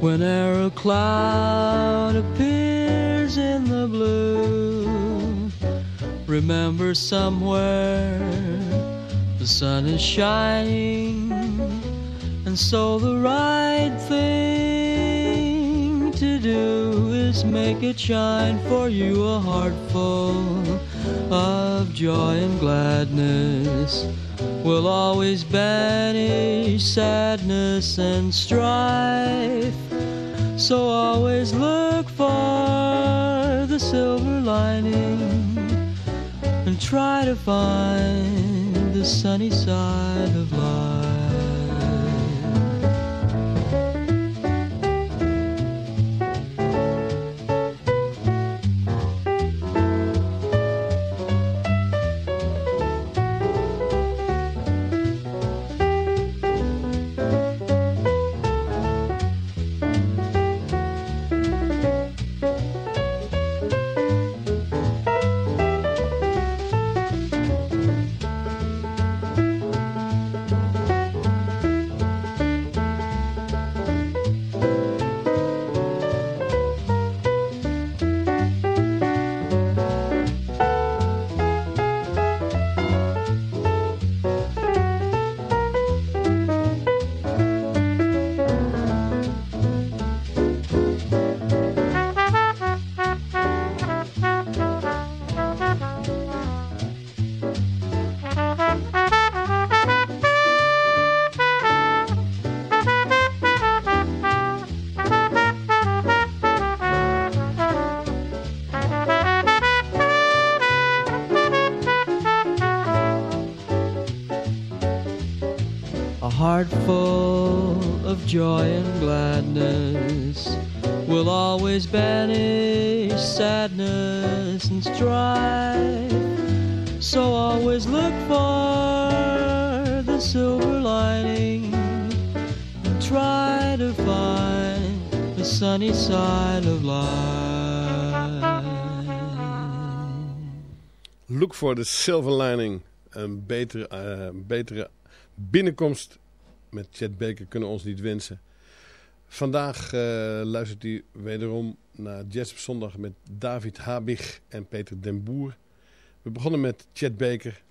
Whenever a cloud appears in the blue, remember somewhere the sun is shining, and so the right thing to do is make it shine for you a heart full of joy and gladness will always banish sadness and strife. So always look for the silver lining and try to find the sunny side of life. Joy and gladness will always banish sadness and strife. So always look for the silver lining and try to find the sunny side of life. Look for the silver lining. Een betere, uh, betere binnenkomst met Chet Baker kunnen ons niet wensen. Vandaag uh, luistert u wederom naar Jazz op Zondag met David Habig en Peter den Boer. We begonnen met Chet Baker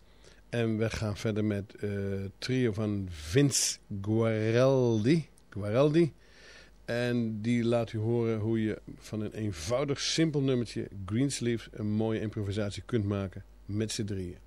en we gaan verder met uh, trio van Vince Guaraldi. Guaraldi. En die laat u horen hoe je van een eenvoudig, simpel nummertje Greensleeves een mooie improvisatie kunt maken met z'n drieën.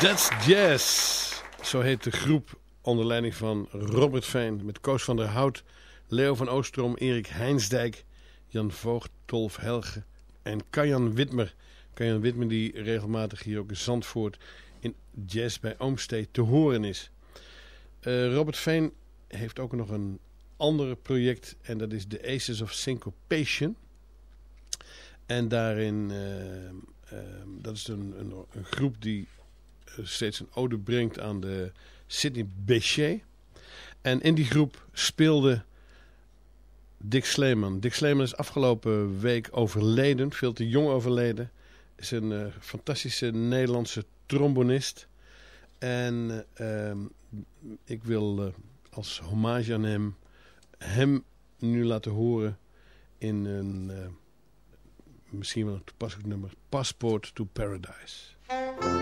That's Jazz. Zo heet de groep onder leiding van Robert Veen met Koos van der Hout, Leo van Oostrom, Erik Heinsdijk, Jan Voogd, Tolf Helge en Kajan Witmer. Kajan Witmer die regelmatig hier ook in Zandvoort in Jazz bij Oomstee te horen is. Uh, Robert Veen heeft ook nog een ander project en dat is The Aces of Syncopation. En daarin, uh, dat is een, een, een groep die steeds een ode brengt aan de Sidney Bechet. En in die groep speelde Dick Sleeman. Dick Sleeman is afgelopen week overleden, veel te jong overleden. Is een uh, fantastische Nederlandse trombonist. En uh, ik wil uh, als hommage aan hem hem nu laten horen in een misschien wel een toepasselijk nummer. Passport to Paradise.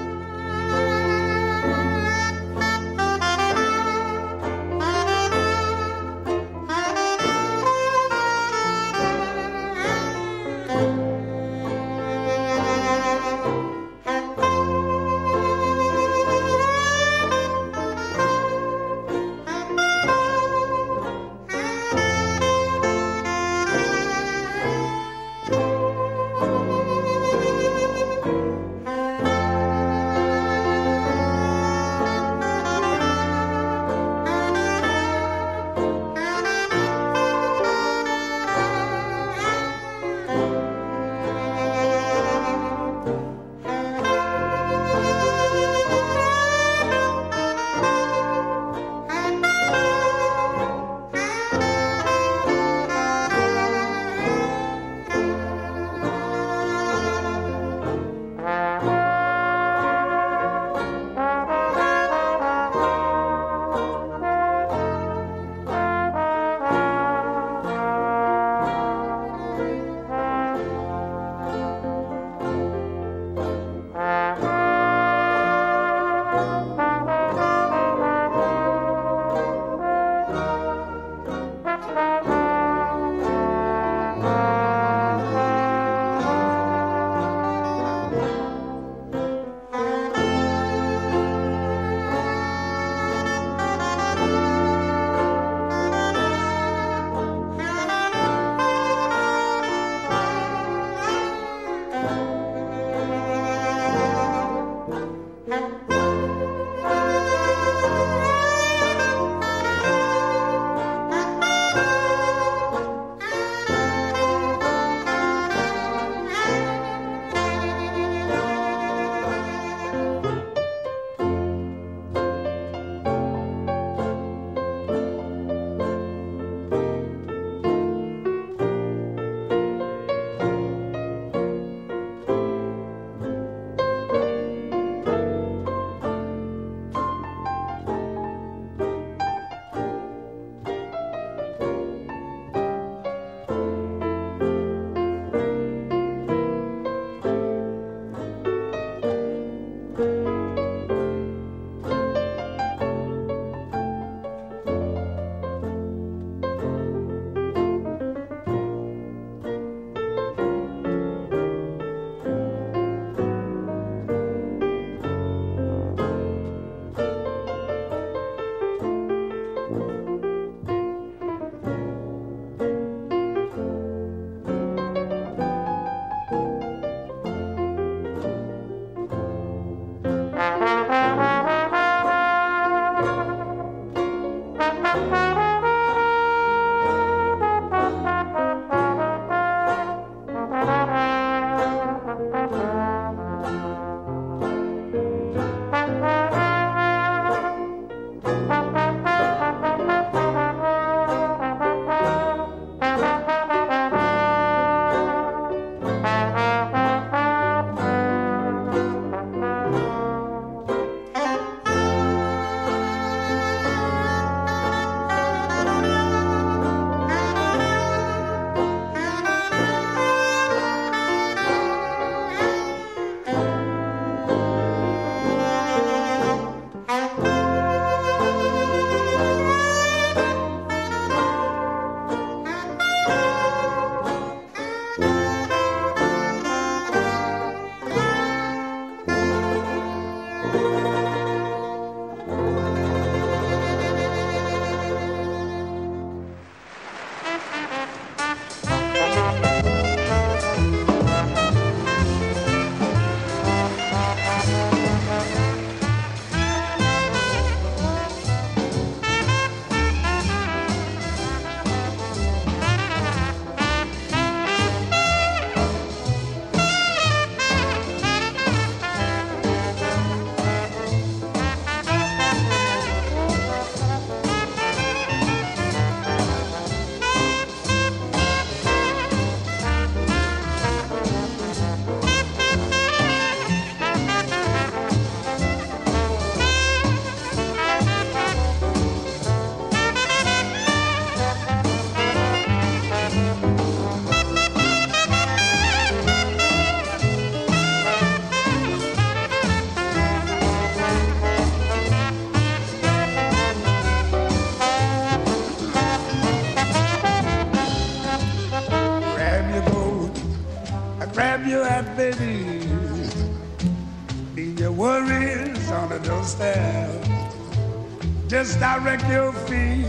Direct your feet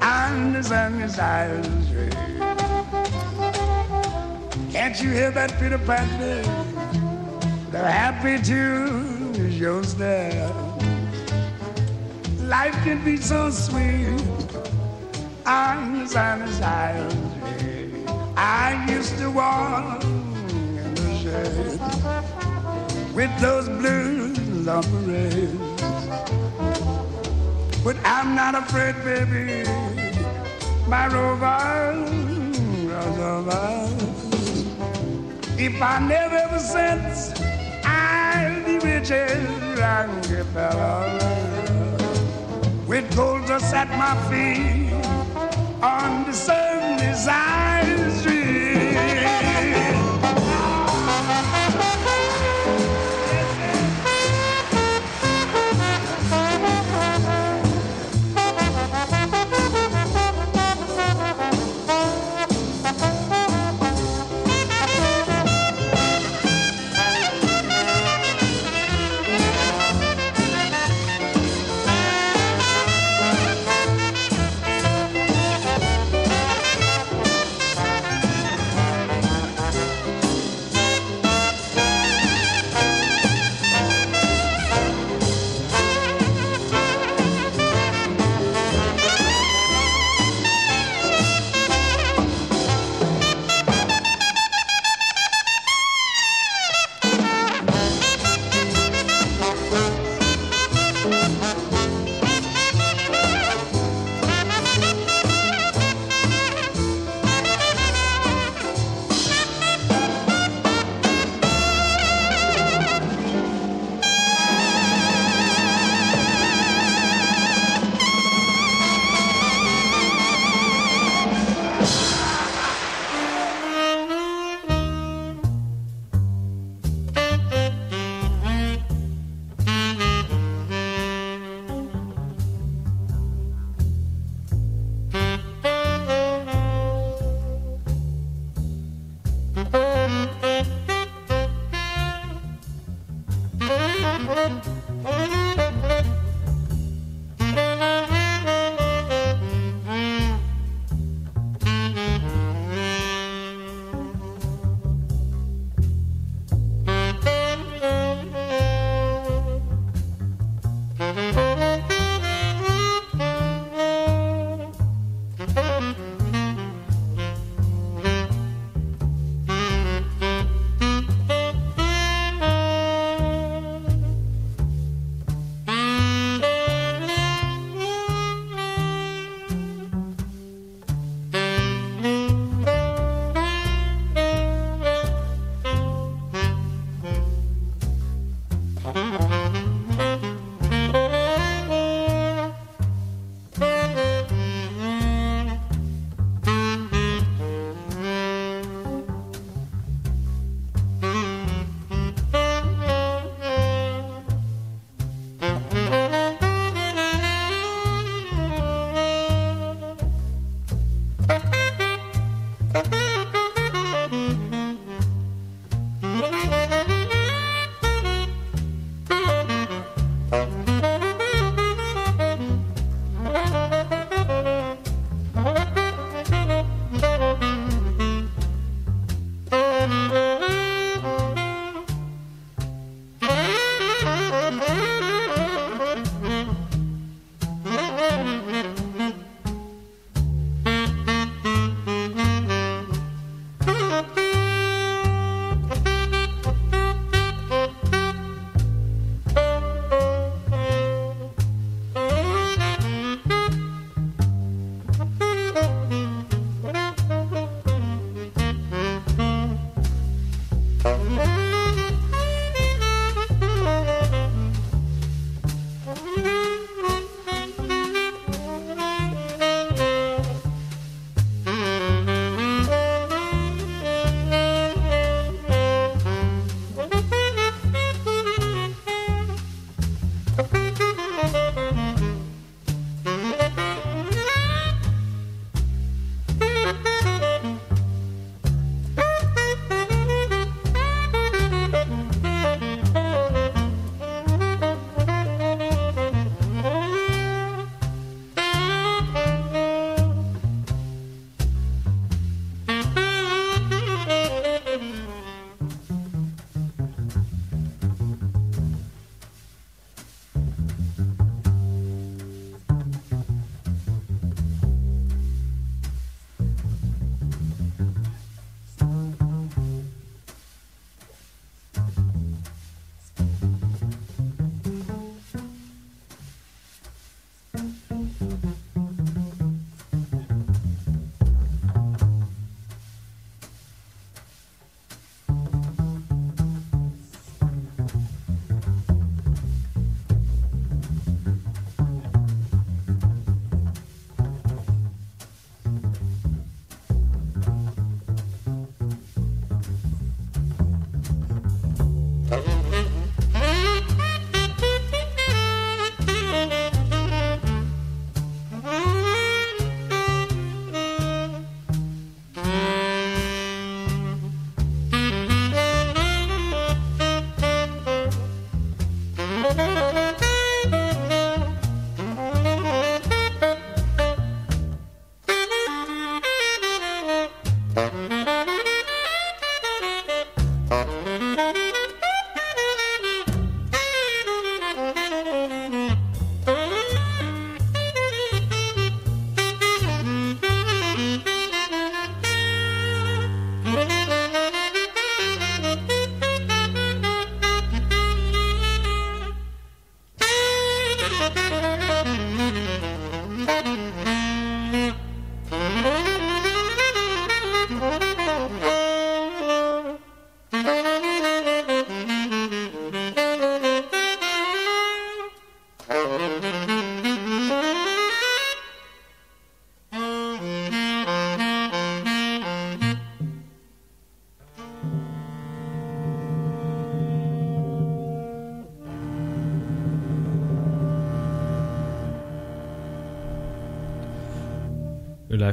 and the sun is rays. Can't you hear that Peter Pan? The happy tune is yours there. Life can be so sweet on the sun is I used to walk in the shade with those on parade. But I'm not afraid, baby. My rover runs over. If I never ever I'll be rich as Rockefeller. With gold just at my feet on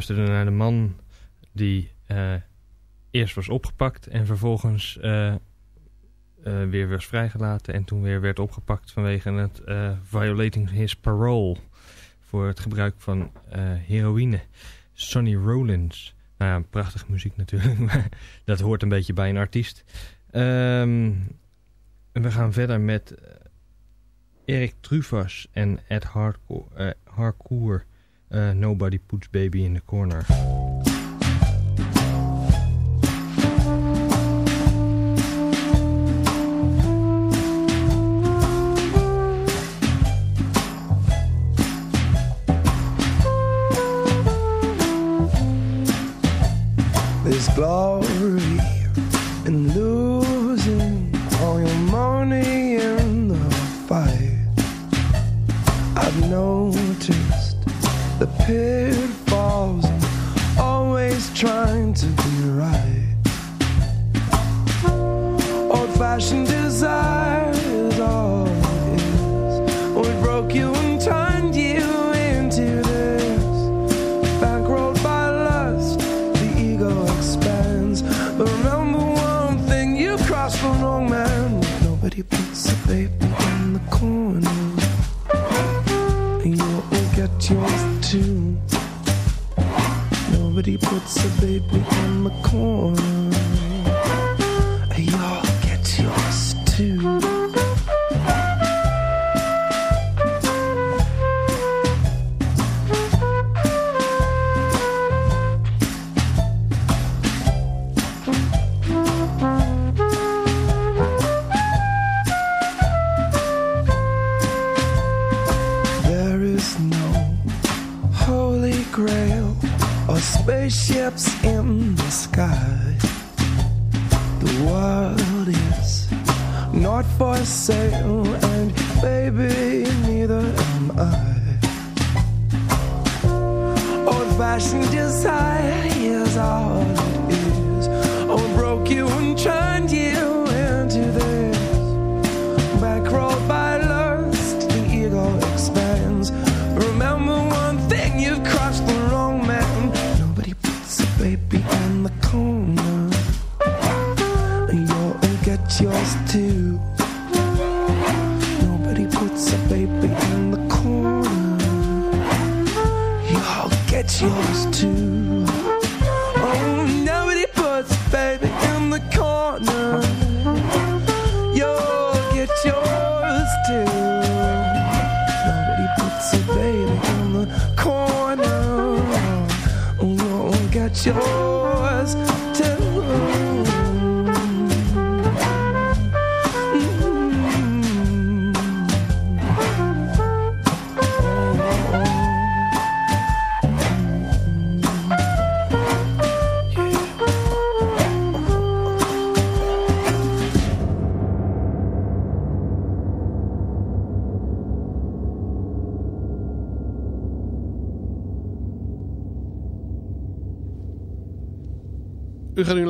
luisterde naar de man die uh, eerst was opgepakt en vervolgens uh, uh, weer was vrijgelaten. En toen weer werd opgepakt vanwege het violating his parole voor het gebruik van heroïne. Sonny Rollins. Nou ja, prachtige muziek natuurlijk, maar dat hoort een beetje bij een artiest. Um, we gaan verder met Erik Truvas en Ed Harcourt. Uh, Nobody Puts Baby in the Corner. There's glory in losing all your money in the fight. I've the pitfalls, always trying to be right. Old fashioned desire baby in the corner. You'll yours too. Nobody puts a baby in the corner. Y'all get yours too.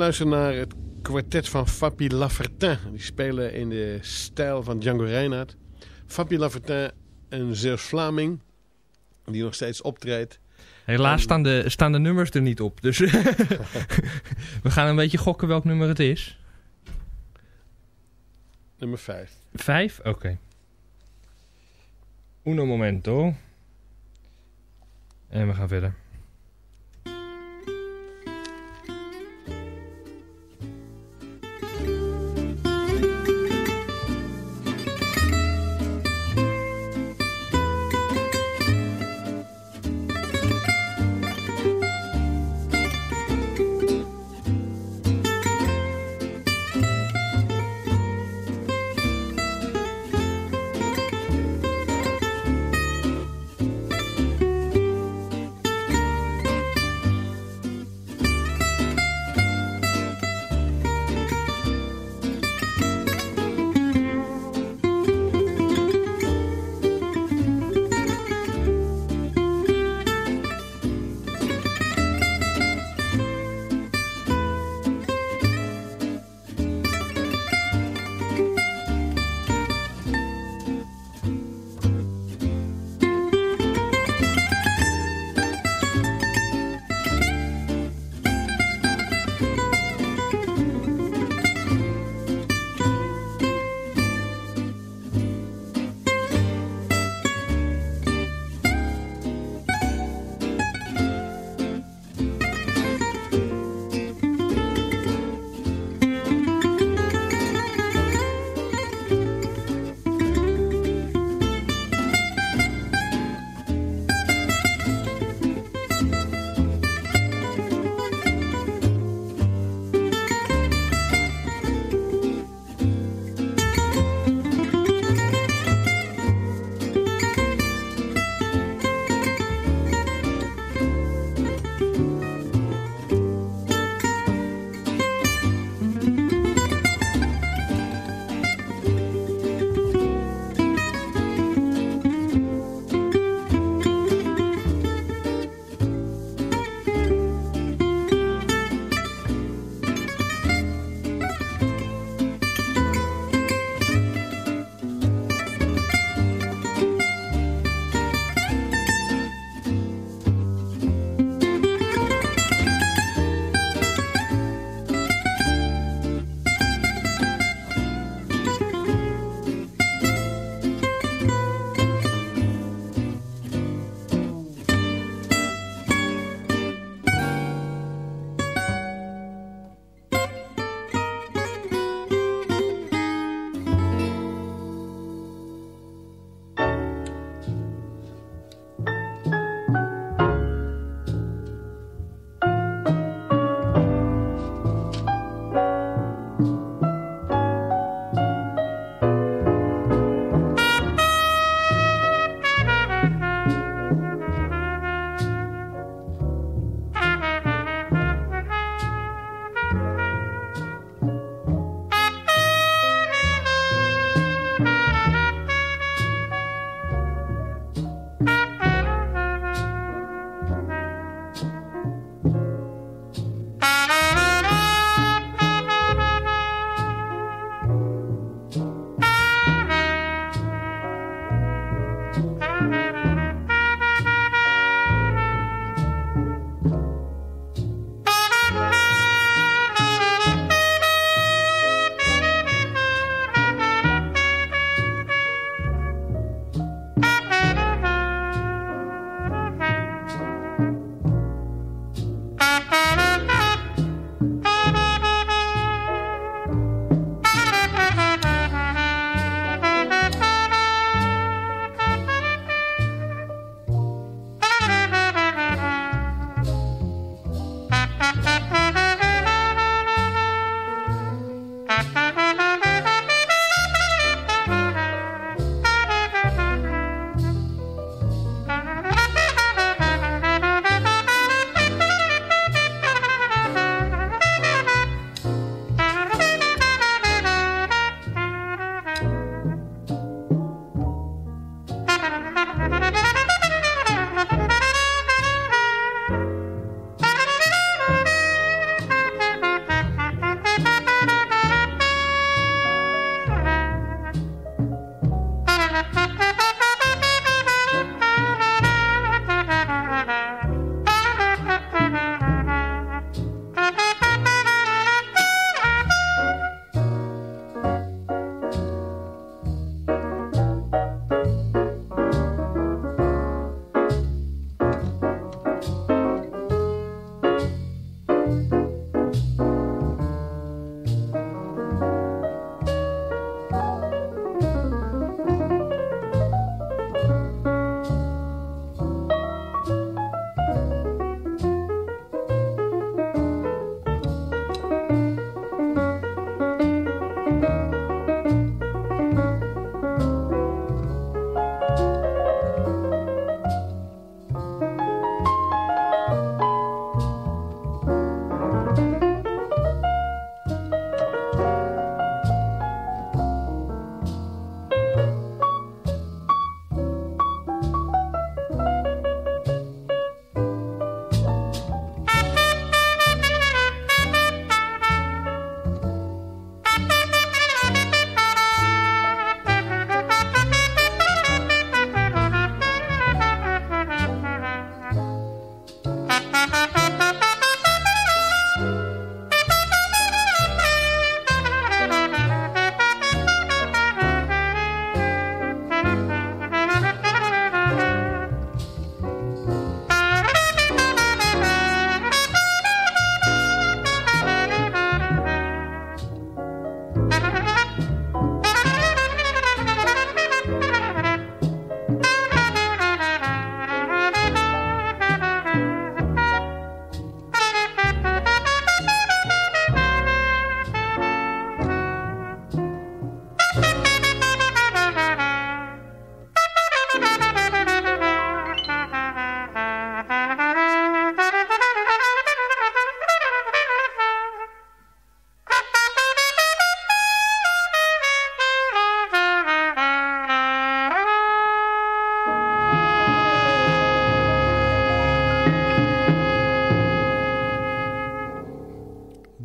Luisteren naar het kwartet van Fabi Lafertin. Die spelen in de stijl van Django Reinhardt. Fabi Lafertin, een Zeeuws-Vlaming, die nog steeds optreedt. Helaas staan de, staan de nummers er niet op. Dus we gaan een beetje gokken welk nummer het is. Nummer 5. Vijf? Oké. Uno momento. En we gaan verder.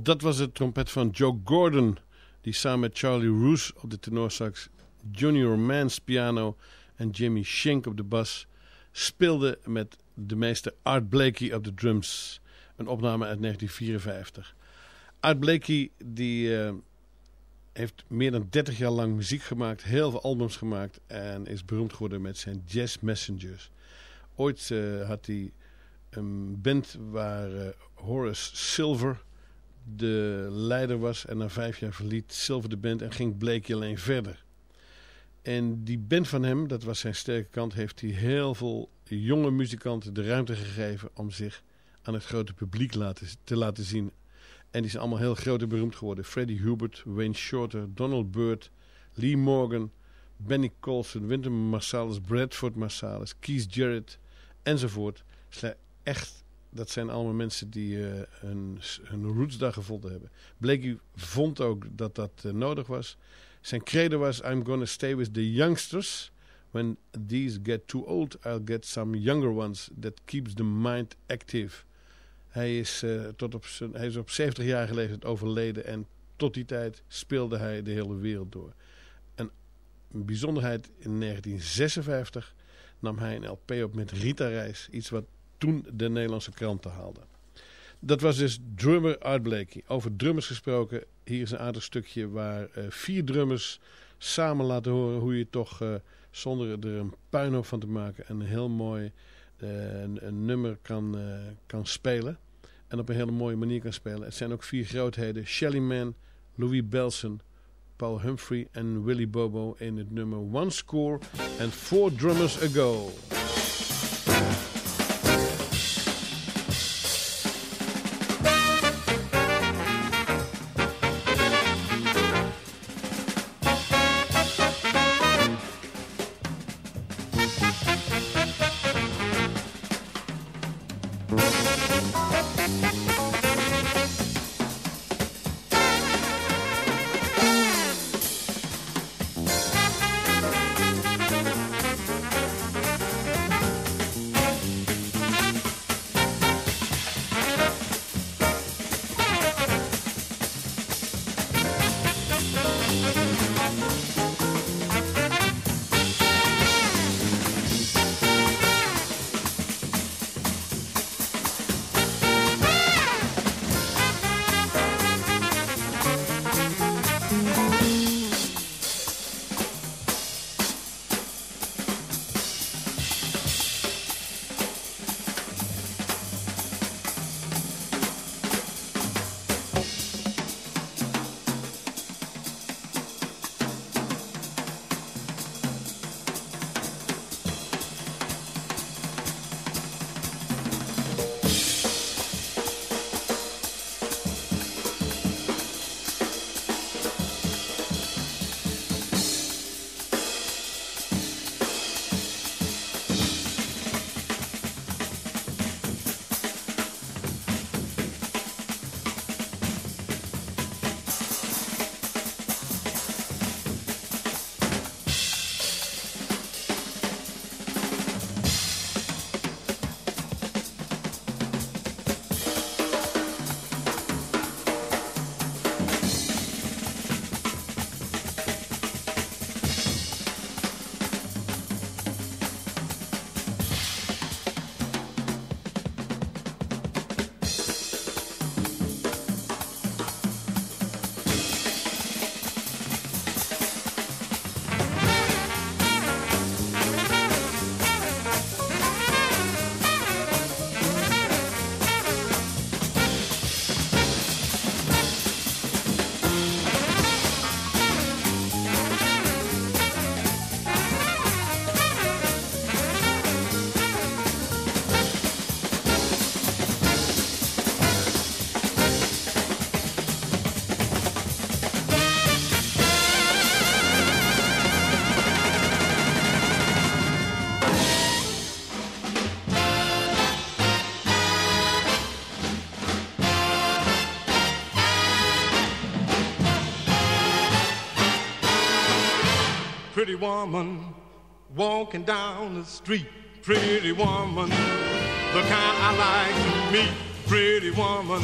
Dat was de trompet van Joe Gordon, die samen met Charlie Roos op de tenorsax, Junior Mans piano en Jimmy Schenk op de bas speelde met de meester Art Blakey op de drums. Een opname uit 1954. Art Blakey die, uh, heeft meer dan 30 jaar lang muziek gemaakt, heel veel albums gemaakt en is beroemd geworden met zijn Jazz Messengers. Ooit uh, had hij een band waar uh, Horace Silver de leider was en na vijf jaar verliet Silver de band en ging Blakey alleen verder. En die band van hem, dat was zijn sterke kant, heeft hij heel veel jonge muzikanten de ruimte gegeven om zich aan het grote publiek laten, te laten zien. En die zijn allemaal heel groot en beroemd geworden. Freddie Hubert, Wayne Shorter, Donald Byrd, Lee Morgan, Benny Colson, Wynton Marsalis, Bradford Marsalis, Keith Jarrett enzovoort. Echt dat zijn allemaal mensen die uh, hun, hun roots daar gevonden hebben. Blakey vond ook dat dat uh, nodig was. Zijn credo was, I'm gonna stay with the youngsters. When these get too old, I'll get some younger ones that keeps the mind active. Hij is, uh, tot op zijn, hij is op 70 jaar geleden overleden en tot die tijd speelde hij de hele wereld door. En een bijzonderheid, in 1956 nam hij een LP op met Rita Reis. Iets wat toen de Nederlandse kranten haalden. Dat was dus drummer Art Blakey. Over drummers gesproken, hier is een aardig stukje waar uh, vier drummers samen laten horen hoe je toch uh, zonder er een puinhoop van te maken een heel mooi uh, een, een, nummer kan, kan spelen. En op een hele mooie manier kan spelen. Het zijn ook vier grootheden. Shelly Man, Louis Belson, Paul Humphrey en Willie Bobo in het nummer One Score and Four Drummers Ago. Pretty woman walking down the street. Pretty woman, the kind I like to meet. Pretty woman,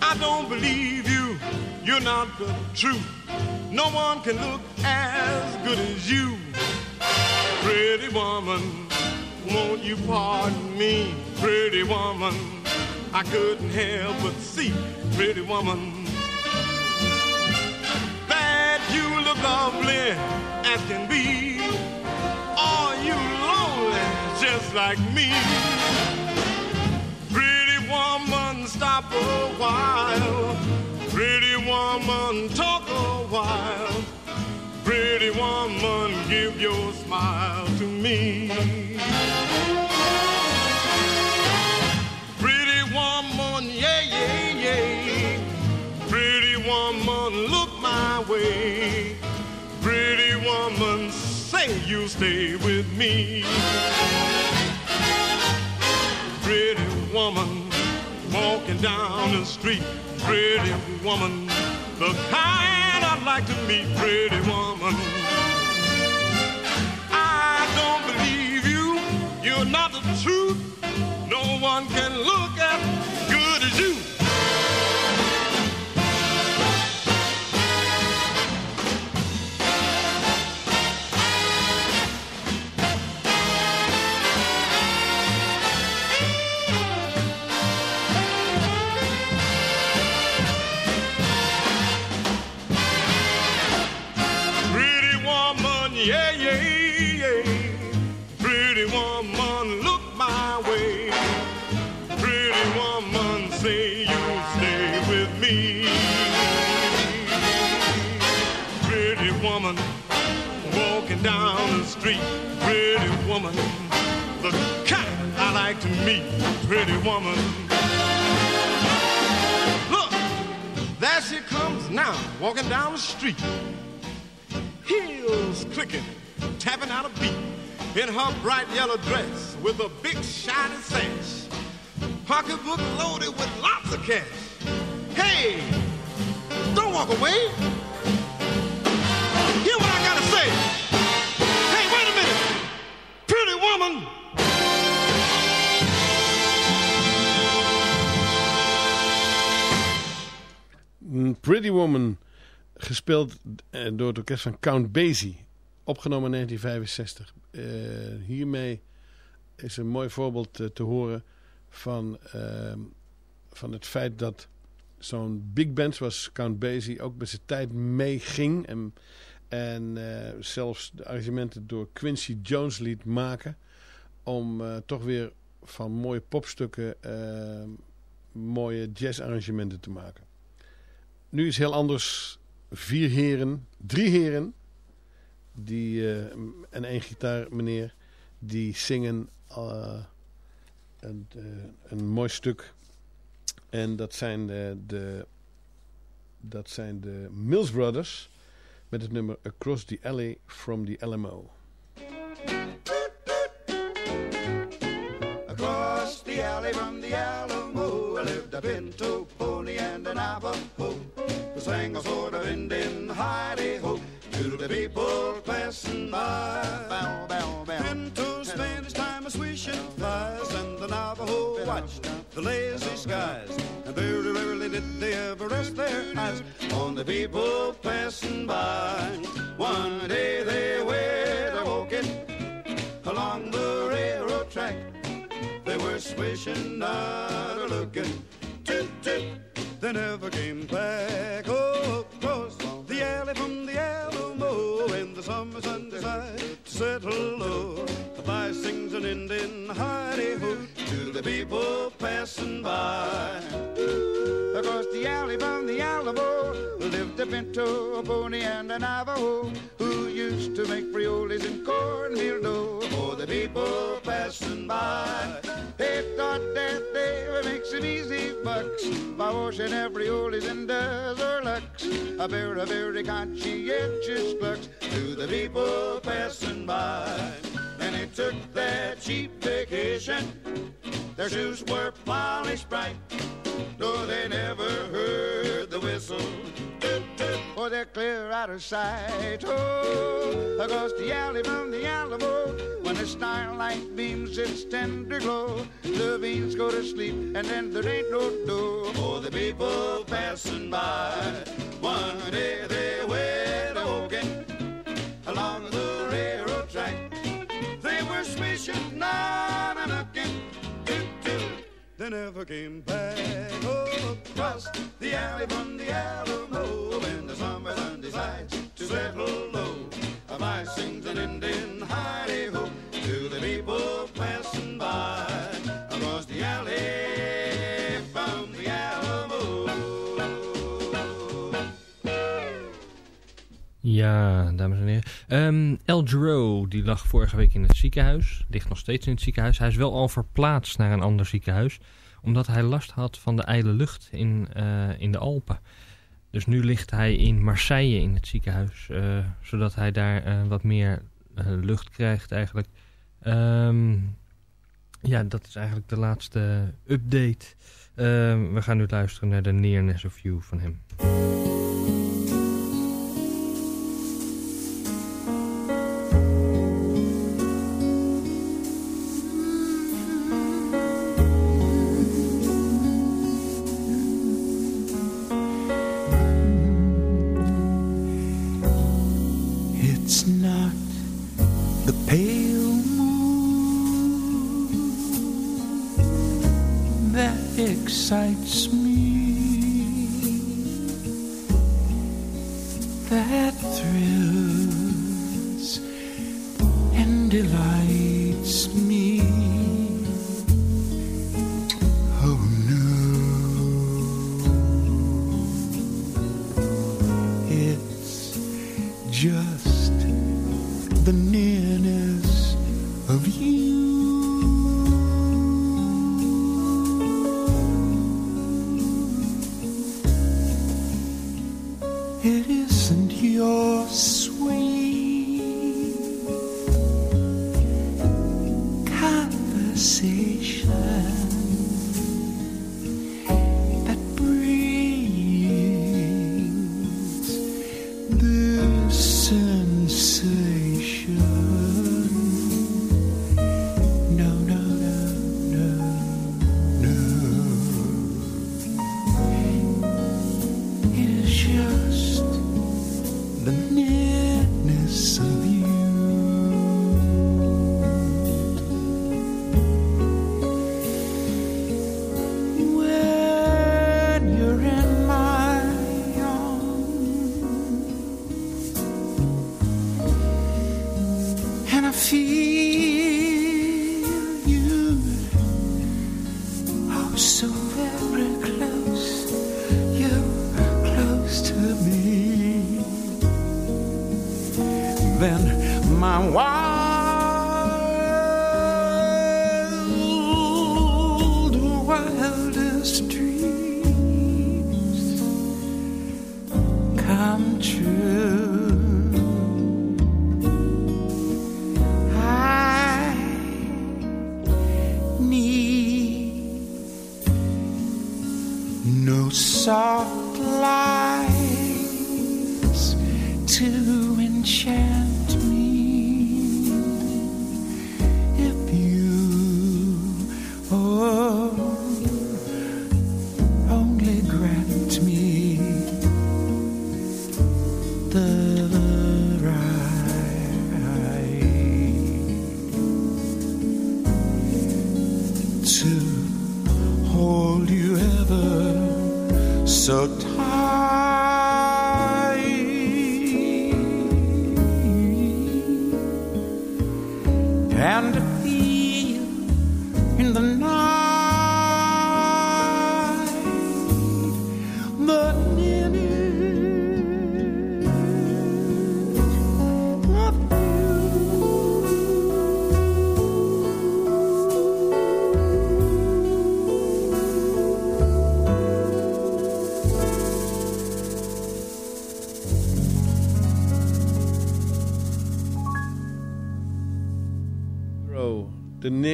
I don't believe you. You're not the truth. No one can look as good as you. Pretty woman, won't you pardon me? Pretty woman, I couldn't help but see. Pretty woman, lovely as can be. Are you lonely just like me? Pretty woman, stop a while. Pretty woman, talk a while. Pretty woman, give your smile to me. Pretty woman, yeah, yeah, yeah. Pretty woman, look my way. Woman, say you'll stay with me. Pretty woman, walking down the street. Pretty woman, the kind I'd like to meet. Pretty woman, I don't believe you. You're not the truth. No one can look as good as you. Street. Pretty woman, the kind I like to meet. Pretty woman. Look, there she comes now, walking down the street heels clicking, tapping out a beat in her bright yellow dress with a big shiny sash. Pocketbook loaded with lots of cash. Hey, don't walk away. Hear what I gotta say. Pretty woman. Mm, Pretty Woman, gespeeld eh, door het orkest van Count Basie, opgenomen in 1965. Eh, hiermee is een mooi voorbeeld eh, te horen van, ehm, van het feit dat zo'n big band zoals Count Basie ook met zijn tijd meeging en, en eh, zelfs de arrangementen door Quincy Jones liet maken om eh, toch weer van mooie popstukken eh, mooie jazzarrangementen te maken. Nu is heel anders. Vier heren, drie heren die, en één gitaar meneer die zingen een, een mooi stuk. En dat zijn de, de, dat zijn de Mills Brothers met het nummer Across the Alley from the LMO. Across the alley from the Alamo lived a pinto pony and an Navajo who sang a sort of Indian hidey-ho to the people passing by. Bow, bow, bow. Pinto spent his time a swishing flies Navajo watched the lazy skies. And very rarely did they ever rest their eyes on the people passing by. One day they were walking along the railroad track. They were swishing, not a looking. Toot, toot. They never came back. Oh, across the alley from the Alamo in the summer sun decided to settle low. The fly sings an Indian hidey-ho to the people passing by. Across the alley from the Alamo lived a pinto, a pony, and a Navajo who used to make frioles and cornmeal dough for the people passing by. They thought that they would make some easy bucks by washing every frioles and Deserlux. A very, very conscientious bucks to the people passing by. And they took their cheap vacation. Their shoes were polished bright. No, they never heard the whistle. Toot, Oh, they're clear out of sight. Oh, across the alley from the Alamo, when the starlight beams its tender glow, the beans go to sleep, and then there ain't no door for the people passing by. One day they went they never came back. Oh, across the alley from the Alamo, when the summer sun decides to settle low, I sings an Indian hidey Ja, dames en heren. Ehm El Giro, die lag vorige week in het ziekenhuis. Ligt nog steeds in het ziekenhuis. Hij is wel al verplaatst naar een ander ziekenhuis. Omdat hij last had van de ijle lucht in, eh, in de Alpen. Dus nu ligt hij in Marseille in het ziekenhuis. eh, zodat hij daar eh, wat meer lucht krijgt eigenlijk. Ehm, ja, dat is eigenlijk de laatste update. Ehm, we gaan nu luisteren naar de Nearness of You van hem. Excites me, that thrills and delights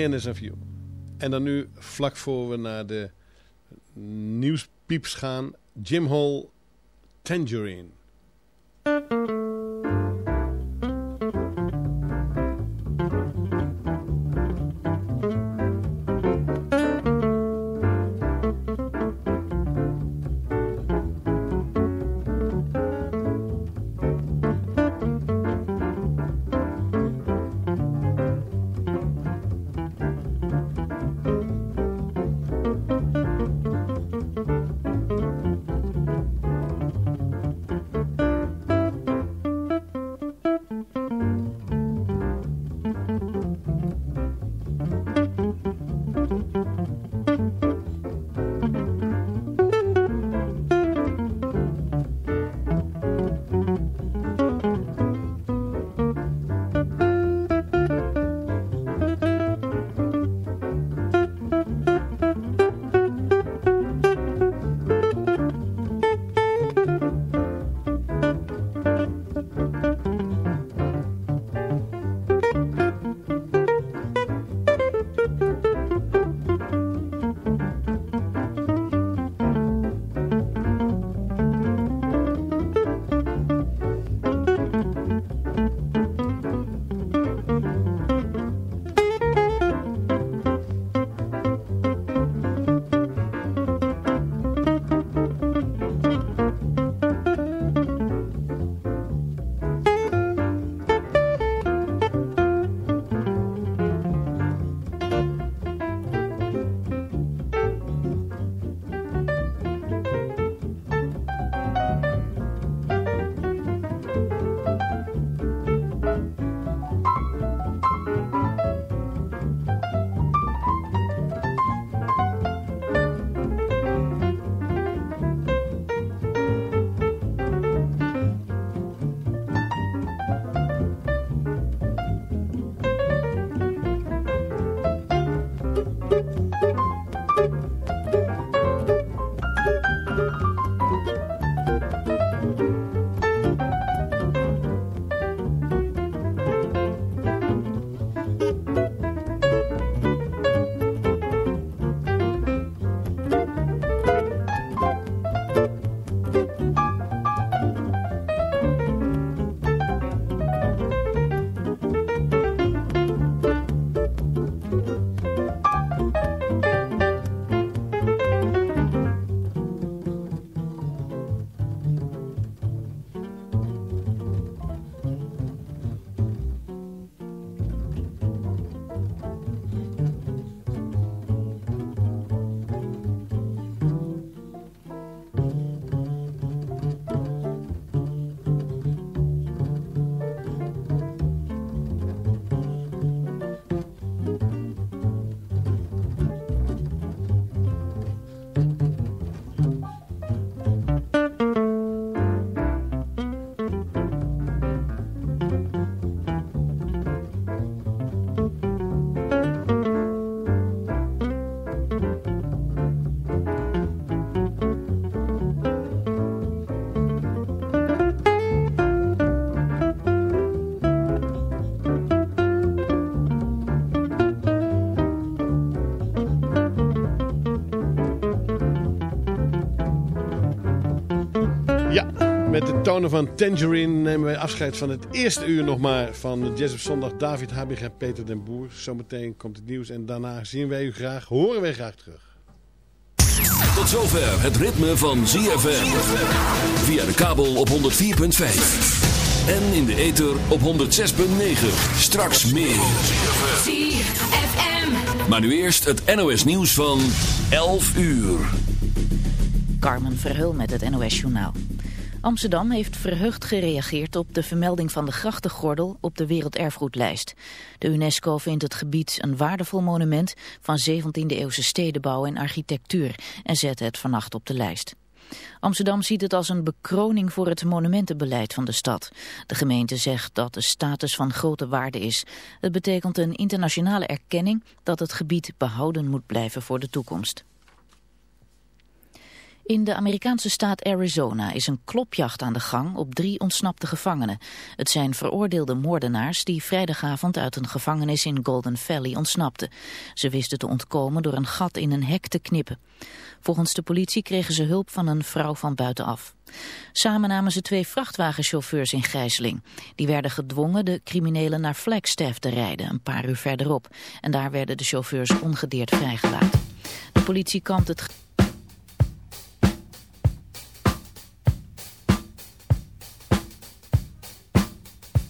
Of You. En dan nu, vlak voor we naar de nieuwspieps gaan, Jim Hall, Tangerine. Tonen van Tangerine nemen wij afscheid van het eerste uur nog maar van Jazz op Zondag. David Habig en Peter den Boer. Zometeen komt het nieuws en daarna zien wij u graag, horen wij graag terug. Tot zover het ritme van ZFM. Via de kabel op 104.5. En in de ether op 106.9. Straks meer. ZFM. Maar nu eerst het NOS nieuws van 11 uur. Carmen Verheul met het NOS Journaal. Amsterdam heeft verheugd gereageerd op de vermelding van de grachtengordel op de werelderfgoedlijst. De UNESCO vindt het gebied een waardevol monument van 17e-eeuwse stedenbouw en architectuur en zet het vannacht op de lijst. Amsterdam ziet het als een bekroning voor het monumentenbeleid van de stad. De gemeente zegt dat de status van grote waarde is. Het betekent een internationale erkenning dat het gebied behouden moet blijven voor de toekomst. In de Amerikaanse staat Arizona is een klopjacht aan de gang op drie ontsnapte gevangenen. Het zijn veroordeelde moordenaars die vrijdagavond uit een gevangenis in Golden Valley ontsnapten. Ze wisten te ontkomen door een gat in een hek te knippen. Volgens de politie kregen ze hulp van een vrouw van buitenaf. Samen namen ze twee vrachtwagenchauffeurs in gijzeling. Die werden gedwongen de criminelen naar Flagstaff te rijden, een paar uur verderop. En daar werden de chauffeurs ongedeerd vrijgelaten. De politie kampt het